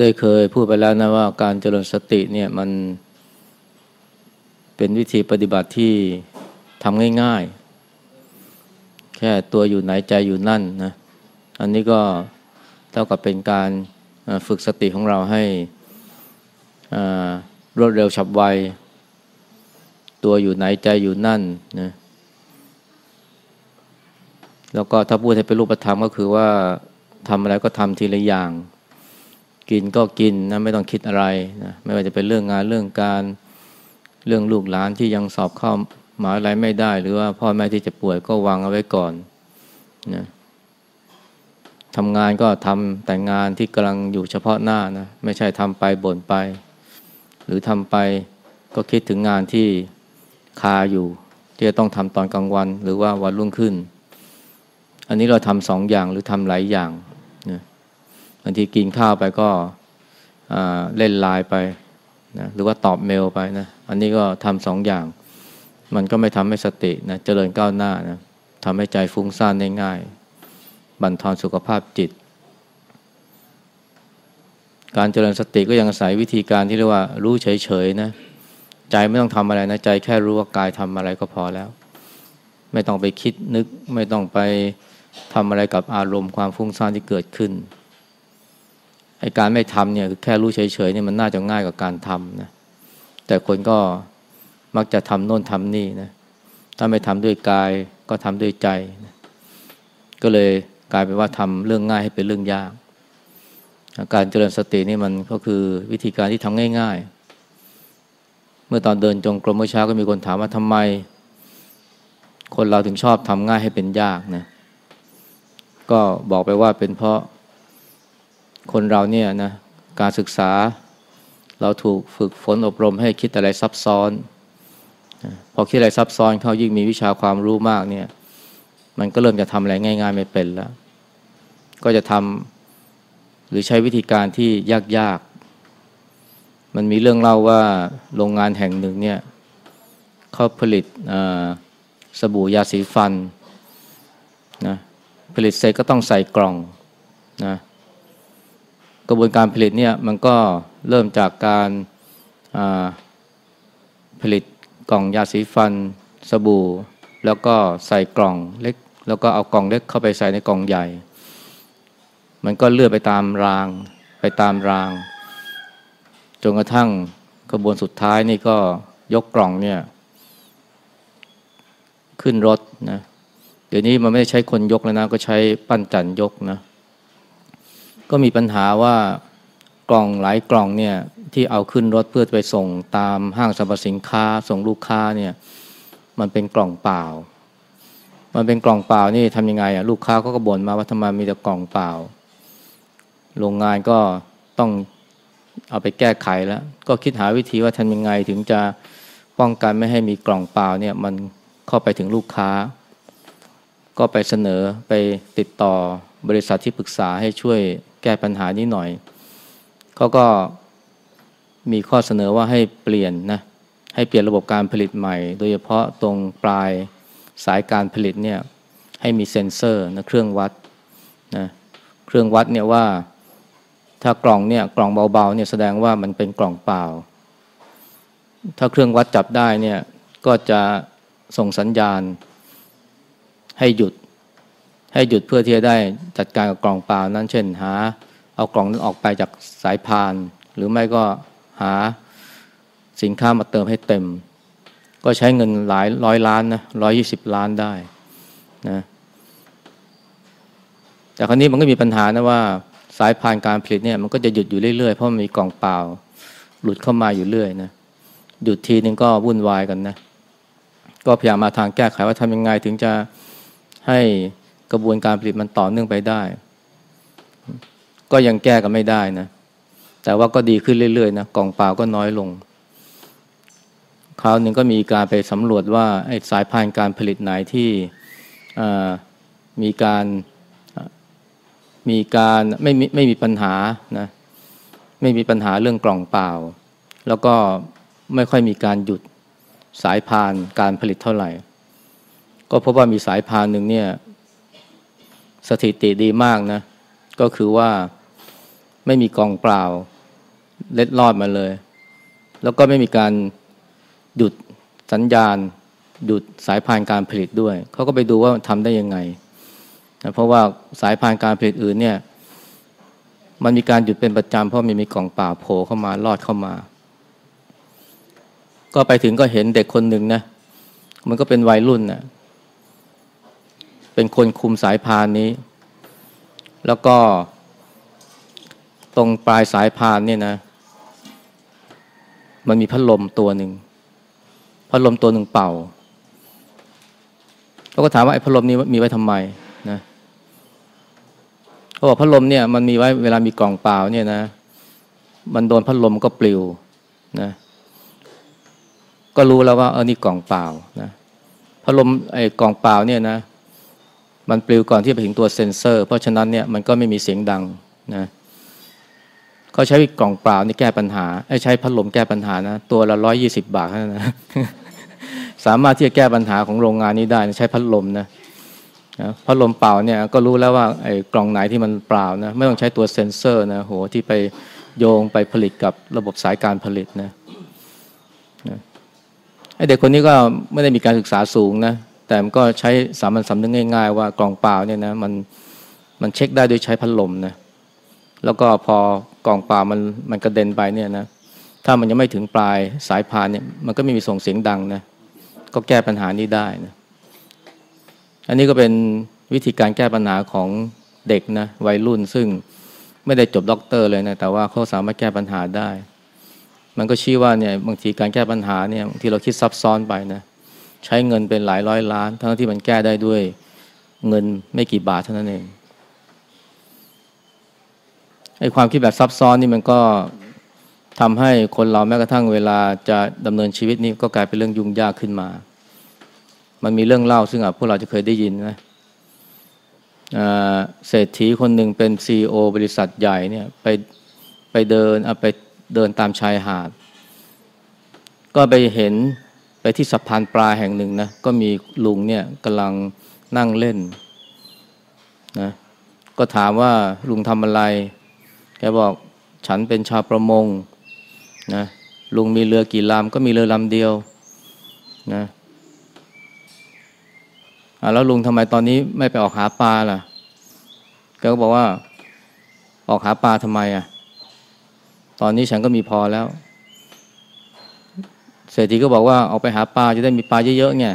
ได้เคยพูดไปแล้วนะว่าการเจริญสติเนี่ยมันเป็นวิธีปฏิบัติที่ทำง่ายๆ แค่ตัวอยู่ไหนใจอยู่นั่นนะอันนี้ก็เท่ากับเป็นการฝึกสติของเราให้รวดเร็วฉับไว ตัวอยู่ไหนใจอยู่นั่นนะแล้วก็ถ้าพูดให้เป็นรูปธรรมก็คือว่าทำอะไรก็ทำทีละอย่าง กินก็กินนะไม่ต้องคิดอะไรนะไม่ว่าจะเป็นเรื่องงานเรื่องการเรื่องลูกหลานที่ยังสอบเข้าหมายอะไรไม่ได้ หรือว่าพ่อแม่ที่จะป่วยก็วางเอาไว้ก่อนนะทำงานก็ทำแต่งานที่กำลังอยู่เฉพาะหน้านะไม่ใช่ทำไปบ่นไป หรือทำไปก็คิดถึงงานที่คาอยู่ ที่จะต้องทำตอนกลางวัน หรือว่าวันรุ่งขึ้น อันนี้เราทำสองอย่างหรือทำหลายอย่าง บางทีกินข้าวไปก็เล่นไลน์ไปนะหรือว่าตอบเมลไปนะอันนี้ก็ทำสองอย่าง มันก็ไม่ทำให้สตินะเจริญก้าวหน้านะทำให้ใจฟุ้งซ่านง่ายๆบั่นทอนสุขภาพจิต การเจริญสติก็ยังอาศัยวิธีการที่เรียกว่ารู้เฉยๆนะใจไม่ต้องทำอะไรนะใจแค่รู้ว่ากายทำอะไรก็พอแล้ว ไม่ต้องไปคิดนึก ไม่ต้องไปทำอะไรกับอารมณ์ความฟุ้งซ่านที่เกิดขึ้น ไอการไม่ทำเนี่ยคือแค่รู้เฉยๆเนี่ยมันน่าจะง่ายกว่าการทำนะแต่คนก็มักจะทำโน่นทำนี่นะถ้าไม่ทำด้วยกายก็ทำด้วยใจนะก็เลยกลายเป็นว่าทำเรื่องง่ายให้เป็นเรื่องยากการเจริญสตินี่มันก็คือวิธีการที่ทำง่าย ๆ เมื่อตอนเดินจงกรมเมื่อเช้าก็มีคนถามว่าทำไม คนเราถึงชอบทำง่ายให้เป็นยากนะก็บอกไปว่าเป็นเพราะ คนเราเนี่ยนะการศึกษาเราถูกฝึกฝนอบรมให้คิดอะไรซับซ้อน พอคิดอะไรซับซ้อนเขายิ่งมีวิชาความรู้มากเนี่ย มันก็เริ่มจะทำอะไรง่าย ๆ ไม่เป็นแล้ว ก็จะทำหรือใช้วิธีการที่ยากๆ มันมีเรื่องเล่าว่าโรงงานแห่งหนึ่งเนี่ยเขาผลิตสบู่ยาสีฟันนะผลิตเสร็จก็ต้องใส่กล่องนะ กระบวนการผลิตเนี่ยมันก็เริ่มจากการผลิตกล่องยาสีฟัน สบู่ แล้วก็ใส่กล่องเล็ก แล้วก็เอากล่องเล็กเข้าไปใส่ในกล่องใหญ่ มันก็เลื่อนไปตามราง ไปตามรางจนกระทั่งกระบวนสุดท้ายนี่ก็ยกกล่องเนี่ย ขึ้นรถนะเดี๋ยวนี้มันไม่ใช้คนยกแล้วนะก็ใช้ปั้นจันยกนะ ก็มีปัญหาว่ากล่องหลายกล่องเนี่ยที่เอาขึ้นรถเพื่อไปส่งตามห้างสรรพสินค้าส่งลูกค้าเนี่ยมันเป็นกล่องเปล่า มันเป็นกล่องเปล่านี่ทำยังไงอะลูกค้าก็กบ่นมาว่าทำไมมีแต่กล่องเปล่า โรงงานก็ต้องเอาไปแก้ไขแล้ว ก็คิดหาวิธีว่าทำยังไงถึงจะป้องกันไม่ให้มีกล่องเปล่าเนี่ยมันเข้าไปถึงลูกค้า ก็ไปเสนอไปติดต่อบริษัทที่ปรึกษาให้ช่วย แก้ปัญหานี้หน่อยเขาก็มีข้อเสนอว่าให้เปลี่ยนนะให้เปลี่ยนระบบการผลิตใหม่ โดยเฉพาะตรงปลายสายการผลิตเนี่ยให้มีเซ็นเซอร์นะเครื่องวัดนะเครื่องวัดเนี่ยว่าถ้ากล่องเนี่ยกล่องเบาๆเนี่ยแสดงว่ามันเป็นกล่องเปล่า ถ้าเครื่องวัดจับได้เนี่ยก็จะส่งสัญญาณให้หยุด ให้หยุดเพื่อที่จะได้จัดการกับกล่องเปล่านั้น เช่นหา เอากล่องนั้นออกไปจากสายพาน หรือไม่ก็หาสินค้ามาเติมให้เต็ม ก็ใช้เงินหลายร้อยล้านนะร้อยยี่สิบล้านได้นะแต่คราวนี้มันก็มีปัญหานะว่าสายพานการผลิตเนี่ยมันก็จะหยุดอยู่เรื่อยๆ เพราะมันมีกล่องเปล่า หลุดเข้ามาอยู่เรื่อยนะหยุดทีนึงก็วุ่นวายกันนะ ก็พยายามมาทางแก้ไขว่าทำยังไงถึงจะให้ กระบวนการผลิตมันต่อเนื่องไปได้ ก็ยังแก้กันไม่ได้นะ แต่ว่าก็ดีขึ้นเรื่อยๆนะกล่องเปล่าก็น้อยลง คราวหนึ่งก็มีการไปสำรวจว่าไอ้สายพานการผลิตไหนที่มีการมีการไม่มีไม่มีปัญหานะไม่มีปัญหาเรื่องกล่องเปล่า แล้วก็ไม่ค่อยมีการหยุดสายพานการผลิตเท่าไหร่ ก็พบว่ามีสายพานหนึ่งเนี่ย สถิติดีมากนะ ก็คือว่าไม่มีกองเปล่า เล็ดลอดมาเลย แล้วก็ไม่มีการหยุดสัญญาณ หยุดสายพานการผลิตด้วย เขาก็ไปดูว่าทำได้ยังไงนะเพราะว่าสายพานการผลิตอื่นเนี่ย มันมีการหยุดเป็นประจำเพราะมันมีกล่องเปล่าโผล่เข้ามาลอดเข้ามา ก็ไปถึงก็เห็นเด็กคนหนึ่งนะมันก็เป็นวัยรุ่นนะ่ะ เป็นคนคุมสายพานนี้ แล้วก็ตรงปลายสายพานเนี่ยนะ มันมีพัดลมตัวหนึ่งพัดลมตัวหนึ่งเป่าเขาก็ถามว่าไอ้พัดลมนี้มีไว้ทำไมนะเขาบอกพัดลมเนี่ยมันมีไว้เวลามีกล่องเปล่าเนี่ยนะ มันโดนพัดลมก็ปลิวนะ ก็รู้แล้วว่าเออนี่กล่องเปล่านะพัดลมไอ้กล่องเปล่าเนี่ยนะ มันปลิวก่อนที่จะไปถึงตัวเซ็นเซอร์ เพราะฉะนั้นเนี่ยมันก็ไม่มีเสียงดังนะเขาใช้กล่องเปล่านี่แก้ปัญหาใช้พัดลมแก้ปัญหานะตัวละร้อยยี่สิบบาทนะสามารถที่จะแก้ปัญหาของโรงงานนี้ได้ใช้พัดลมนะพัดลมเปล่าเนี่ยก็รู้แล้วว่าไอ้กล่องไหนที่มันเปล่านะไม่ต้องใช้ตัวเซ็นเซอร์นะโหที่ไปโยงไปผลิตกับระบบสายการผลิตนะไอ้เด็กคนนี้ก็ไม่ได้มีการศึกษาสูงนะ แต่มันก็ใช้สามัญสำนึกง่าย ๆ ว่ากล่องเปล่าเนี่ยนะมันมันเช็คได้ด้วยใช้พัดลมนะแล้วก็พอกล่องเปล่ามันมันกระเด็นไปเนี่ยนะถ้ามันยังไม่ถึงปลายสายพานเนี่ยมันก็ไม่มีส่งเสียงดังนะก็แก้ปัญหานี้ได้นะอันนี้ก็เป็นวิธีการแก้ปัญหาของเด็กนะวัยรุ่นซึ่งไม่ได้จบด็อกเตอร์เลยนะแต่ว่าเขาสามารถแก้ปัญหาได้ มันก็ชี้ว่าเนี่ยบางทีการแก้ปัญหาเนี่ยที่เราคิดซับซ้อนไปนะ ใช้เงินเป็นหลายร้อยล้าน ทั้งที่มันแก้ได้ด้วยเงินไม่กี่บาทเท่านั้นเองไอ้ความคิดแบบซับซ้อนนี่มันก็ทำให้คนเราแม้กระทั่งเวลาจะดำเนินชีวิตนี้ก็กลายเป็นเรื่องยุ่งยากขึ้นมา มันมีเรื่องเล่าซึ่งพวกเราจะเคยได้ยินนะเศรษฐีคนหนึ่งเป็นซีอบริษัทใหญ่เนี่ยไปไปเดินไปเดินตามชายหาด ก็ไปเห็น ไปที่สะพานปลาแห่งหนึ่งนะก็มีลุงเนี่ยกำลังนั่งเล่นนะก็ถามว่าลุงทำอะไรแกบอกฉันเป็นชาวประมงนะลุงมีเรือกี่ลำก็มีเรือลำเดียวนะแล้วลุงทำไมตอนนี้ไม่ไปออกหาปลาล่ะแกก็บอกว่าออกหาปลาทำไมอะ ตอนนี้ฉันก็มีพอแล้ว เศรษฐีก็บอกว่าออกไปหาปลาจะได้มีปลาเยอะๆไง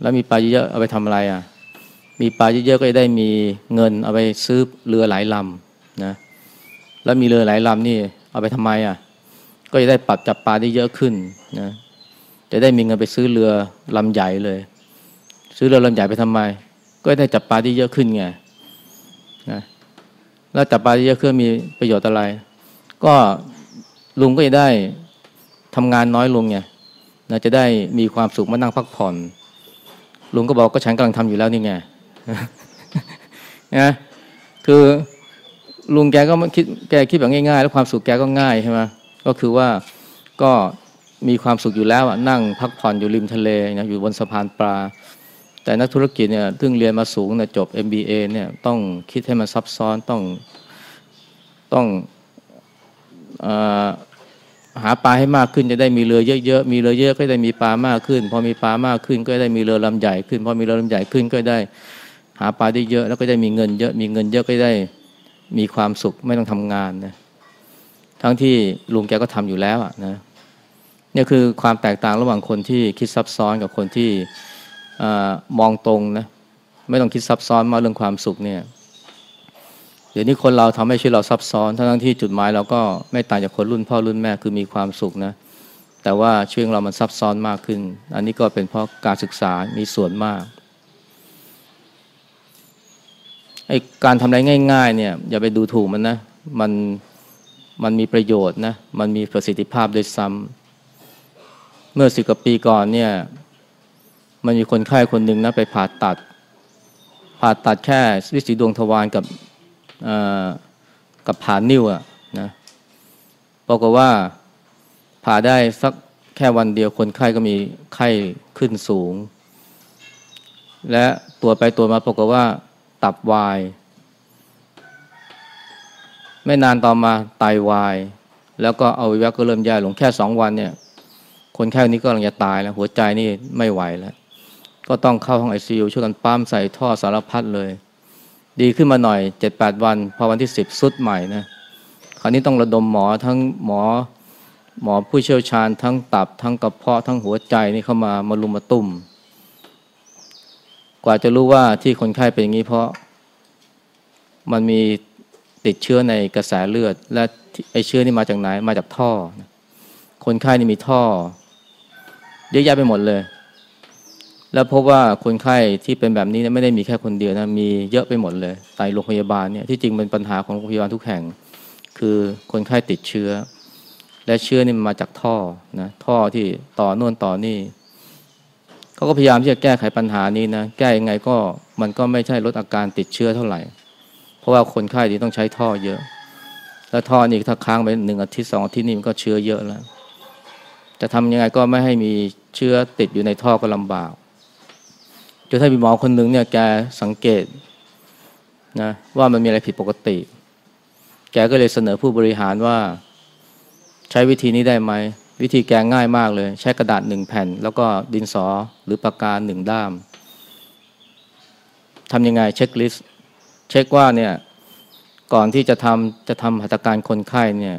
แล้วมีปลาเยอะๆเอาไปทำอะไรอะ มีปลาเยอะๆก็จะได้มีเงินเอาไปซื้อเรือหลายลำนะ แล้วมีเรือหลายลำนี่เอาไปทำไมอะ ก็จะได้ปรับจับปลาได้เยอะขึ้นนะ จะได้มีเงินไปซื้อเรือลำใหญ่เลย ซื้อเรือลำใหญ่ไปทำไม ก็ได้จับปลาได้เยอะขึ้นไงนะแล้วจับปลาได้เยอะขึ้นมีประโยชน์อะไร ก็ลุงก็จะได้ ทำงานน้อยลงไงนะจะได้มีความสุขมานั่งพักผ่อน ลุงก็บอกก็ฉันกำลังทำอยู่แล้วนี่ไงนะคือลุงแกก็คิดแกคิดแบบง่ายๆ แล้วความสุขแกก็ง่ายใช่ไหมก็คือว่าก็มีความสุขอยู่แล้วอะนั่งพักผ่อนอยู่ริมทะเลนะอยู่บนสะพานปลา แต่นักธุรกิจเนี่ยซึ่งเรียนมาสูงเนี่ยจบ MBA เนี่ยต้องคิดให้มันซับซ้อนต้องต้องอ หาปลาให้มากขึ้นจะได้มีเรือเยอะๆ มีเรือเยอะก็ได้มีปลามากขึ้น พอมีปลามากขึ้นก็ได้มีเรือลำใหญ่ขึ้น พอมีเรือลำใหญ่ขึ้นก็ได้หาปลาได้เยอะแล้วก็ได้มีเงินเยอะ มีเงินเยอะก็ได้มีความสุขไม่ต้องทำงานนะ ทั้งที่ลุงแกก็ทำอยู่แล้วอะนะ นี่คือความแตกต่างระหว่างคนที่คิดซับซ้อนกับคนที่อมองตรงนะ ไม่ต้องคิดซับซ้อนมาเรื่องความสุขเนี่ย ดี๋ยวนี้คนเราทำให้ชีวิตเราซับซ้อนทั้งที่จุดหมายเราก็ไม่ต่างจากคนรุ่นพ่อรุ่นแม่คือมีความสุขนะ แต่ว่าชีวิตเรามันซับซ้อนมากขึ้น อันนี้ก็เป็นเพราะการศึกษามีส่วนมากไอ้การทำอะไรง่ายๆเนี่ยอย่าไปดูถูกมันนะมันมันมีประโยชน์นะมันมีประสิทธิภาพด้วยซ้ำเมื่อสิบกว่าปีก่อนเนี่ยมันมีคนไข้คนหนึ่งนะไปผ่าตัด ผ่าตัดแค่วิสีดวงทวารกับ กับผ่านิ้วอะนะบอกว่าผ่าได้สักแค่วันเดียวคนไข้ก็มีไข้ขึ้นสูง และตัวไปตัวมาปรากฏว่า ตับวาย ไม่นานต่อมาไตาวาย แล้วก็เอาวิวะก็เริ่มแย่ลงแค่สองวันเนี่ย คนแค่นี้ก็กำลังจะตายแล้ว หัวใจนี่ไม่ไหวแล้ว ก็ต้องเข้าห้องไอซียูช่วยกันปั๊มใส่ท่อสารพัดเลย ดีขึ้นมาหน่อยเจ็ดแปดวันพอวันที่สิบสุดใหม่นะคราวนี้ต้องระดมหมอทั้งหมอ หมอผู้เชี่ยวชาญทั้งตับ ทั้งกระเพาะทั้งหัวใจนี่เข้ามามาลุมมาตุ่ม กว่าจะรู้ว่าที่คนไข้เป็นอย่างนี้เพราะ มันมีติดเชื้อในกระแสเลือด และไอเชื้อนี่มาจากไหนมาจากท่อ คนไข้นี่มีท่อ เยอะแยะไปหมดเลย แล้วพบว่าคนไข้ที่เป็นแบบนี้ไม่ได้มีแค่คนเดียวนะมีเยอะไปหมดเลยในโรงพยาบาลเนี่ยที่จริงเป็นปัญหาของโรงพยาบาลทุกแห่ง คือคนไข้ติดเชื้อ และเชื้อนี่มันมาจากท่อนะท่อที่ต่อน่นต่อนี่เขาก็พยายามที่จะแก้ไขปัญหานี้นะแก้ยังไงก็มันก็ไม่ใช่ลดอาการติดเชื้อเท่าไหร่ เพราะว่าคนไข้ที่ต้องใช้ท่อเยอะ แล้วท่อนี่ถ้าค้างไปหนึ่งอาทิตย์สองอาทิตย์นี่มันก็เชื้อเยอะแล้วจะทำยังไงก็ไม่ให้มีเชื้อติดอยู่ในท่อก็ลำบาก จนถ้ามีหมอคนหนึ่งเนี่ยแกสังเกตนะว่ามันมีอะไรผิดปกติ แกก็เลยเสนอผู้บริหารว่า ใช้วิธีนี้ได้ไหม วิธีแกง่ายมากเลย ใช้กระดาษหนึ่งแผ่น แล้วก็ดินสอหรือปากกาหนึ่งด้ามทำยังไงเช็คลิสต์เช็คว่าเนี่ยก่อนที่จะทำจะทำหัตถการคนไข้เนี่ย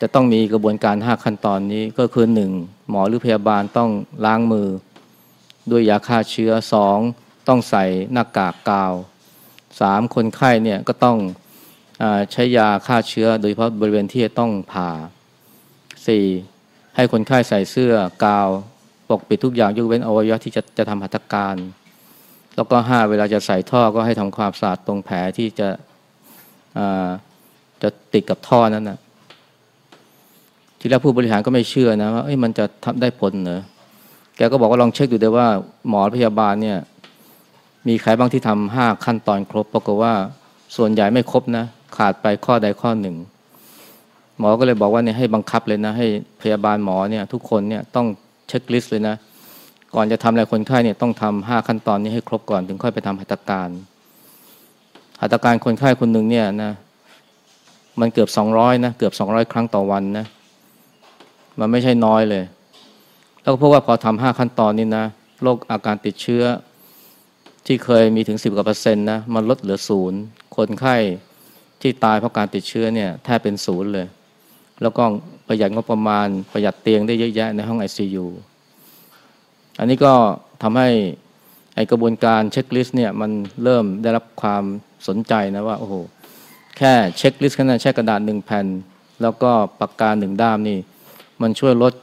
จะต้องมีกระบวนการห้าขั้นตอนนี้ก็คือหนึ่งหมอหรือพยาบาลต้องล้างมือ ด้วยยาฆ่าเชื้อสองต้องใส่หน้ากากกาวสามคนไข้เนี่ยก็ต้องอใช้ยาฆ่าเชื้อ โดยเฉพาะบริเวณที่จะต้องผ่าสี่ให้คนไข้ใส่เสื้อกาวปกปิดทุกอย่างยกเว้นอวัยวะที่จะจะทำหัตถการ แล้วก็ห้าเวลาจะใส่ท่อก็ให้ทำความสะอาดตรงแผลที่จะจะติดกับท่อนั้นนะทีแรกผู้บริหารก็ไม่เชื่อนะว่ามันจะทำได้ผลเหรอ แกก็บอกว่าลองเช็คดูได้ว่าหมอพยาบาลเนี่ยมีใครบ้างที่ทำห้าขั้นตอนครบปรากฏว่าส่วนใหญ่ไม่ครบนะ ขาดไปข้อใดข้อหนึ่ง หมอก็เลยบอกว่าเนี่ยให้บังคับเลยนะ ให้พยาบาลหมอเนี่ยทุกคนเนี่ยต้องเช็คลิสต์เลยนะ ก่อนจะทำอะไรคนไข้เนี่ยต้องทำห้าขั้นตอนนี้ให้ครบก่อนถึงค่อยไปทำหัตถการหัตถการคนไข้คนหนึ่งเนี่ยนะมันเกือบสองร้อยนะเกือบสองร้อยครั้งต่อวันนะมันไม่ใช่น้อยเลย แล้วก็พบว่าพอทำห้าขั้นตอนนี้นะโรคอาการติดเชื้อที่เคยมีถึงสิบกว่าเปอร์เซ็นต์นะมันลดเหลือศูนย์คนไข้ที่ตายเพราะการติดเชื้อเนี่ยแทบเป็นศูนย์เลย แล้วก็ประหยัดงบประมาณประหยัดเตียงได้เยอะแยะในห้องไอซียูอันนี้ก็ทำให้ไอ้กระบวนการ checklist เนี่ยมันเริ่มได้รับความสนใจนะว่าโอ้โหแค่ checklist แค่นั้นใช้กระดาษหนึ่งแผ่น แล้วก็ปากกาหนึ่งด้ามนี่ มันช่วยลด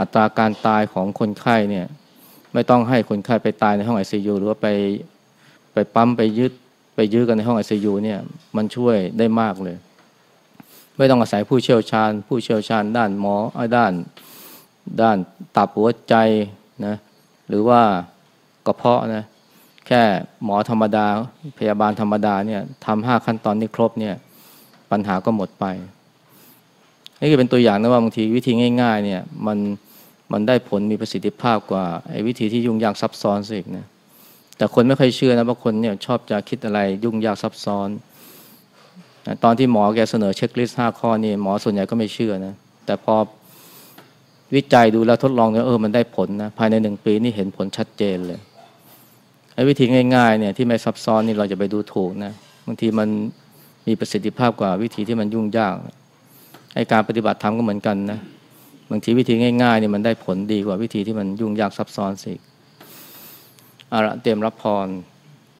อัตราการตายของคนไข้เนี่ยไม่ต้องให้คนไข้ไปตายในห้องไอซียูหรือว่าไปไปปั๊มไปยึดไปยื้อกันในห้องไอซียูเนี่ยมันช่วยได้มากเลย ไม่ต้องอาศัยผู้เชี่ยวชาญ ผู้เชี่ยวชาญด้านหมอด้านด้านตับหัวใจนะหรือว่ากระเพาะนะแค่หมอธรรมดา พยาบาลธรรมดาเนี่ยทำห้าขั้นตอนนี้ครบเนี่ยปัญหาก็หมดไปนี่คือเป็นตัวอย่างนะว่าบางทีวิธีง่าย ๆ เนี่ยมัน มันได้ผลมีประสิทธิภาพกว่าไอ้วิธีที่ยุ่งยากซับซ้อนสินะแต่คนไม่ค่อยเชื่อนะบางคนเนี่ยชอบจะคิดอะไรยุ่งยากซับซ้อน ตอนที่หมอแกเสนอเช็คลิสต์ห้าข้อนี่หมอส่วนใหญ่ก็ไม่เชื่อนะแต่พอวิจัยดูแล้วทดลองเนี่ยเออมันได้ผลนะภายในหนึ่งปีนี่เห็นผลชัดเจนเลยไอ้วิธีง่ายๆเนี่ยที่ไม่ซับซ้อนนี่เราจะไปดูถูกนะบางทีมันมีประสิทธิภาพกว่าวิธีที่มันยุ่งยากไอ้การปฏิบัติธรรมก็เหมือนกันนะ บางทีวิธีง่ายๆเนี่ยมันได้ผลดีกว่าวิธีที่มันยุ่งยากซับซ้อนสิอาระเตรียมรับพร